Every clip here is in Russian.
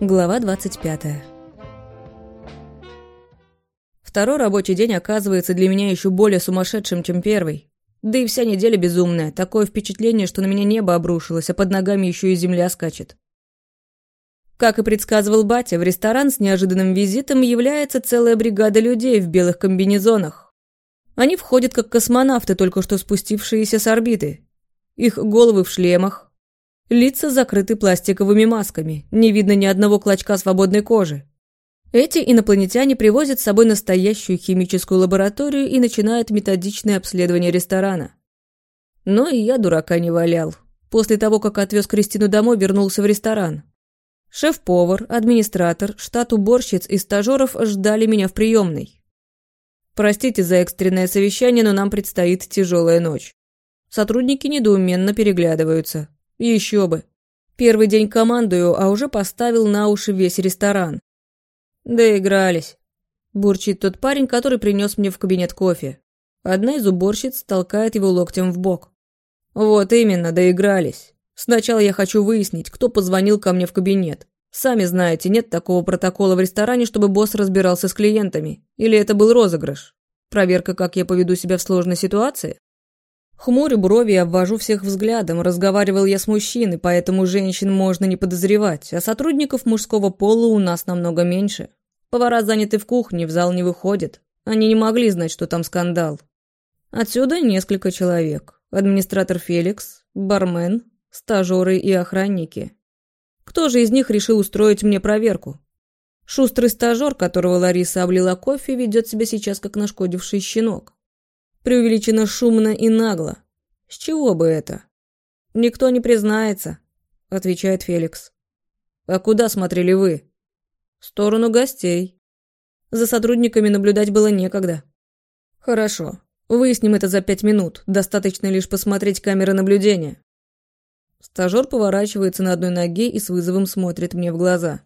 Глава 25. Второй рабочий день оказывается для меня еще более сумасшедшим, чем первый. Да и вся неделя безумная. Такое впечатление, что на меня небо обрушилось, а под ногами еще и земля скачет. Как и предсказывал батя, в ресторан с неожиданным визитом является целая бригада людей в белых комбинезонах. Они входят как космонавты, только что спустившиеся с орбиты. Их головы в шлемах, лица закрыты пластиковыми масками, не видно ни одного клочка свободной кожи. Эти инопланетяне привозят с собой настоящую химическую лабораторию и начинают методичное обследование ресторана. Но и я дурака не валял. После того, как отвез Кристину домой, вернулся в ресторан. Шеф-повар, администратор, штат уборщиц и стажеров ждали меня в приемной. Простите за экстренное совещание, но нам предстоит тяжелая ночь. Сотрудники недоуменно переглядываются. Еще бы. Первый день командую, а уже поставил на уши весь ресторан. Доигрались. Бурчит тот парень, который принес мне в кабинет кофе. Одна из уборщиц толкает его локтем в бок. Вот именно, доигрались. Сначала я хочу выяснить, кто позвонил ко мне в кабинет. Сами знаете, нет такого протокола в ресторане, чтобы босс разбирался с клиентами. Или это был розыгрыш? Проверка, как я поведу себя в сложной ситуации? Хмурю брови и обвожу всех взглядом. Разговаривал я с мужчиной, поэтому женщин можно не подозревать, а сотрудников мужского пола у нас намного меньше. Повара заняты в кухне, в зал не выходят. Они не могли знать, что там скандал. Отсюда несколько человек. Администратор Феликс, бармен, стажеры и охранники. Кто же из них решил устроить мне проверку? Шустрый стажер, которого Лариса облила кофе, ведет себя сейчас как нашкодивший щенок. Преувеличено шумно и нагло. С чего бы это? Никто не признается, отвечает Феликс. А куда смотрели вы? В сторону гостей. За сотрудниками наблюдать было некогда. Хорошо. Выясним это за пять минут. Достаточно лишь посмотреть камеры наблюдения. Стажер поворачивается на одной ноге и с вызовом смотрит мне в глаза.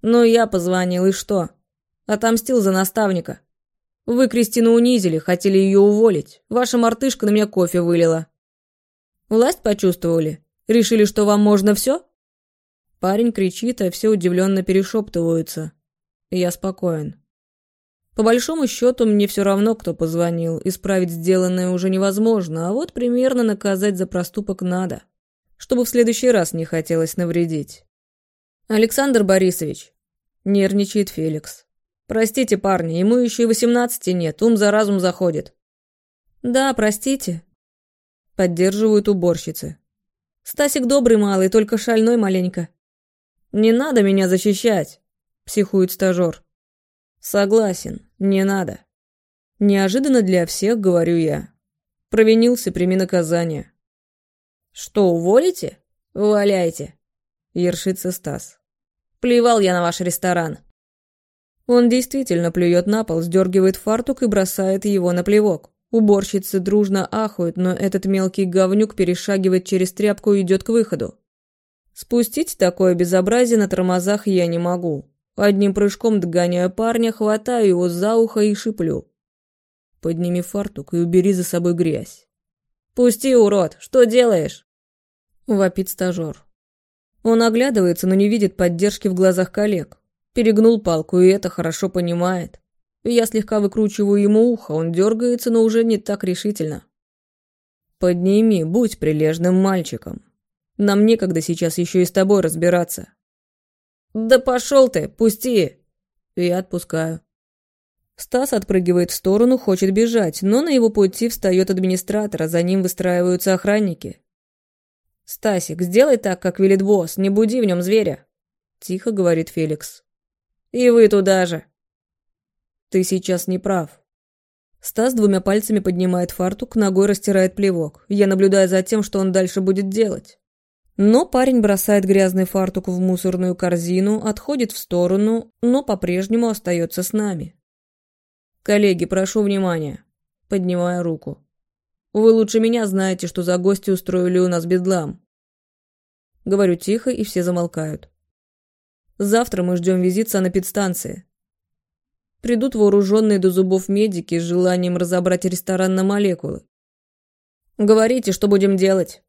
«Ну, я позвонил, и что? Отомстил за наставника. Вы Кристину унизили, хотели ее уволить. Ваша мартышка на меня кофе вылила. Власть почувствовали? Решили, что вам можно все?» Парень кричит, а все удивленно перешептываются. Я спокоен. По большому счету, мне все равно, кто позвонил. Исправить сделанное уже невозможно, а вот примерно наказать за проступок надо. Чтобы в следующий раз не хотелось навредить. Александр Борисович. Нервничает Феликс. Простите, парни, ему еще и восемнадцати нет, ум за разум заходит. Да, простите. Поддерживают уборщицы. Стасик добрый малый, только шальной маленько. Не надо меня защищать, психует стажер. Согласен, не надо. Неожиданно для всех, говорю я. Провинился, прими наказание. Что, уволите? Валяйте. Ершится Стас. Плевал я на ваш ресторан. Он действительно плюет на пол, сдергивает фартук и бросает его на плевок. Уборщицы дружно ахают, но этот мелкий говнюк перешагивает через тряпку и идет к выходу. Спустить такое безобразие на тормозах я не могу. Одним прыжком догоняю парня, хватаю его за ухо и шиплю. Подними фартук и убери за собой грязь. «Пусти, урод! Что делаешь?» Вопит стажер. Он оглядывается, но не видит поддержки в глазах коллег. Перегнул палку, и это хорошо понимает. Я слегка выкручиваю ему ухо, он дергается, но уже не так решительно. «Подними, будь прилежным мальчиком. Нам некогда сейчас еще и с тобой разбираться. «Да пошел ты, пусти!» Я отпускаю. Стас отпрыгивает в сторону, хочет бежать, но на его пути встает администратор, а за ним выстраиваются охранники. «Стасик, сделай так, как велит босс, не буди в нем зверя!» Тихо говорит Феликс. «И вы туда же!» «Ты сейчас не прав». Стас двумя пальцами поднимает фартук, ногой растирает плевок. Я наблюдаю за тем, что он дальше будет делать. Но парень бросает грязный фартук в мусорную корзину, отходит в сторону, но по-прежнему остается с нами. «Коллеги, прошу внимания», — поднимая руку. «Вы лучше меня знаете, что за гости устроили у нас бедлам». Говорю тихо, и все замолкают. Завтра мы ждем визит санэпидстанции. Придут вооруженные до зубов медики с желанием разобрать ресторан на молекулы. Говорите, что будем делать.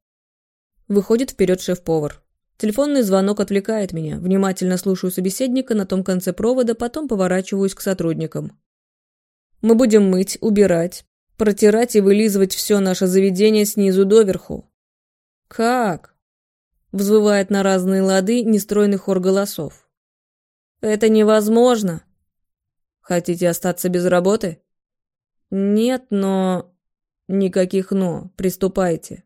Выходит вперед шеф-повар. Телефонный звонок отвлекает меня. Внимательно слушаю собеседника на том конце провода, потом поворачиваюсь к сотрудникам. Мы будем мыть, убирать, протирать и вылизывать все наше заведение снизу доверху. Как? Взвывает на разные лады нестройный хор голосов. Это невозможно. Хотите остаться без работы? Нет, но... Никаких «но». Приступайте.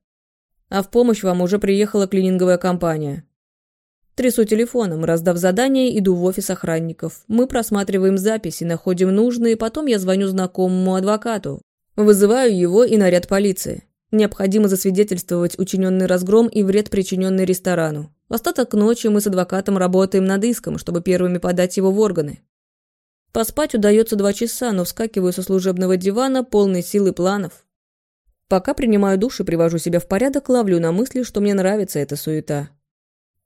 А в помощь вам уже приехала клининговая компания. Трясу телефоном, раздав задание, иду в офис охранников. Мы просматриваем записи, находим нужные, потом я звоню знакомому адвокату. Вызываю его и наряд полиции. Необходимо засвидетельствовать учиненный разгром и вред, причиненный ресторану. В остаток ночи мы с адвокатом работаем над иском, чтобы первыми подать его в органы. Поспать удается два часа, но вскакиваю со служебного дивана, полный сил и планов. Пока принимаю душ и привожу себя в порядок, ловлю на мысли, что мне нравится эта суета.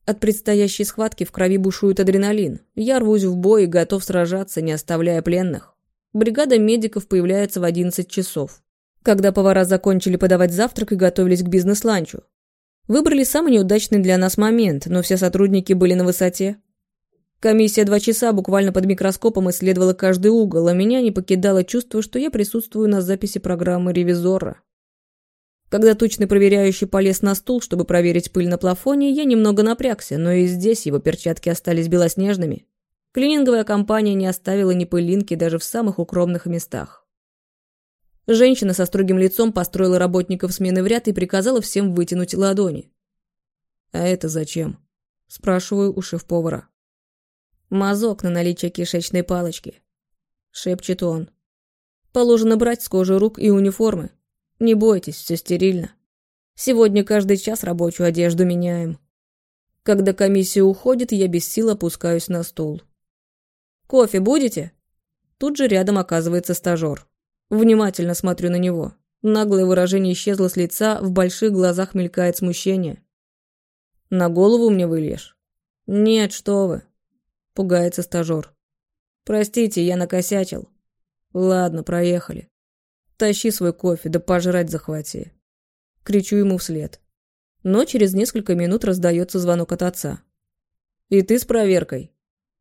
От предстоящей схватки в крови бушует адреналин. Я рвусь в бой и готов сражаться, не оставляя пленных. Бригада медиков появляется в 11 часов. Когда повара закончили подавать завтрак и готовились к бизнес-ланчу. Выбрали самый неудачный для нас момент, но все сотрудники были на высоте. Комиссия два часа буквально под микроскопом исследовала каждый угол, а меня не покидало чувство, что я присутствую на записи программы ревизора. Когда тучный проверяющий полез на стул, чтобы проверить пыль на плафоне, я немного напрягся, но и здесь его перчатки остались белоснежными. Клининговая компания не оставила ни пылинки даже в самых укромных местах. Женщина со строгим лицом построила работников смены в ряд и приказала всем вытянуть ладони. «А это зачем?» – спрашиваю у шеф-повара. «Мазок на наличие кишечной палочки», – шепчет он. «Положено брать с кожи рук и униформы, не бойтесь, все стерильно. Сегодня каждый час рабочую одежду меняем. Когда комиссия уходит, я без сил опускаюсь на стул. «Кофе будете?» Тут же рядом оказывается стажер. Внимательно смотрю на него. Наглое выражение исчезло с лица, в больших глазах мелькает смущение. «На голову мне выльешь?» «Нет, что вы!» Пугается стажер. «Простите, я накосячил». «Ладно, проехали». Тащи свой кофе, да пожрать захвати. Кричу ему вслед. Но через несколько минут раздается звонок от отца. «И ты с проверкой?»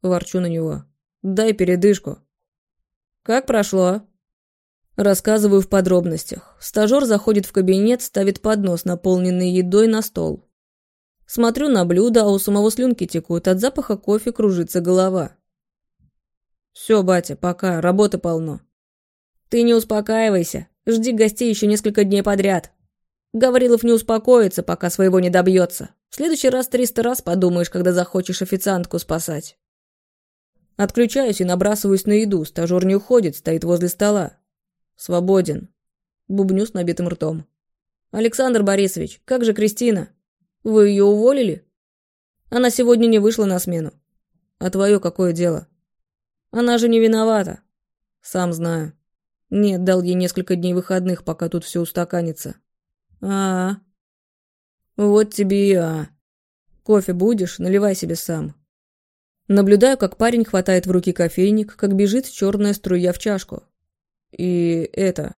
Ворчу на него. «Дай передышку». «Как прошло?» Рассказываю в подробностях. Стажер заходит в кабинет, ставит поднос, наполненный едой, на стол. Смотрю на блюдо, а у самого слюнки текут, от запаха кофе кружится голова. «Все, батя, пока, работы полно. Ты не успокаивайся. Жди гостей еще несколько дней подряд. Гаврилов не успокоится, пока своего не добьется. В следующий раз триста раз подумаешь, когда захочешь официантку спасать. Отключаюсь и набрасываюсь на еду. Стажер не уходит, стоит возле стола. Свободен. Бубню с набитым ртом. Александр Борисович, как же Кристина? Вы ее уволили? Она сегодня не вышла на смену. А твое какое дело? Она же не виновата. Сам знаю. Нет, дал ей несколько дней выходных, пока тут все устаканится. А, -а, -а. Вот тебе и а. Кофе будешь? Наливай себе сам. Наблюдаю, как парень хватает в руки кофейник, как бежит черная струя в чашку. И это...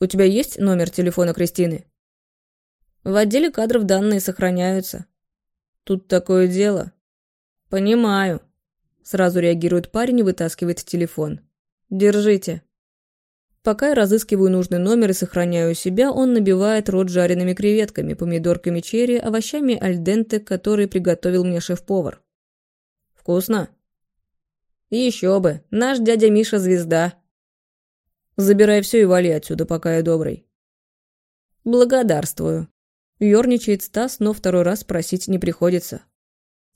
У тебя есть номер телефона Кристины? В отделе кадров данные сохраняются. Тут такое дело. Понимаю. Сразу реагирует парень и вытаскивает телефон. Держите. Пока я разыскиваю нужный номер и сохраняю себя, он набивает рот жареными креветками, помидорками черри, овощами альденте, которые приготовил мне шеф-повар. Вкусно? Еще бы, наш дядя Миша звезда. Забирай все и вали отсюда, пока я добрый. Благодарствую. Ёрничает Стас, но второй раз просить не приходится.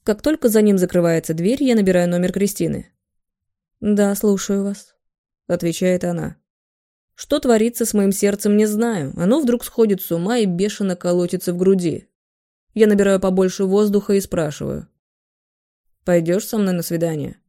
Как только за ним закрывается дверь, я набираю номер Кристины. «Да, слушаю вас», — отвечает она. Что творится с моим сердцем, не знаю. Оно вдруг сходит с ума и бешено колотится в груди. Я набираю побольше воздуха и спрашиваю. «Пойдешь со мной на свидание?»